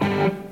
you.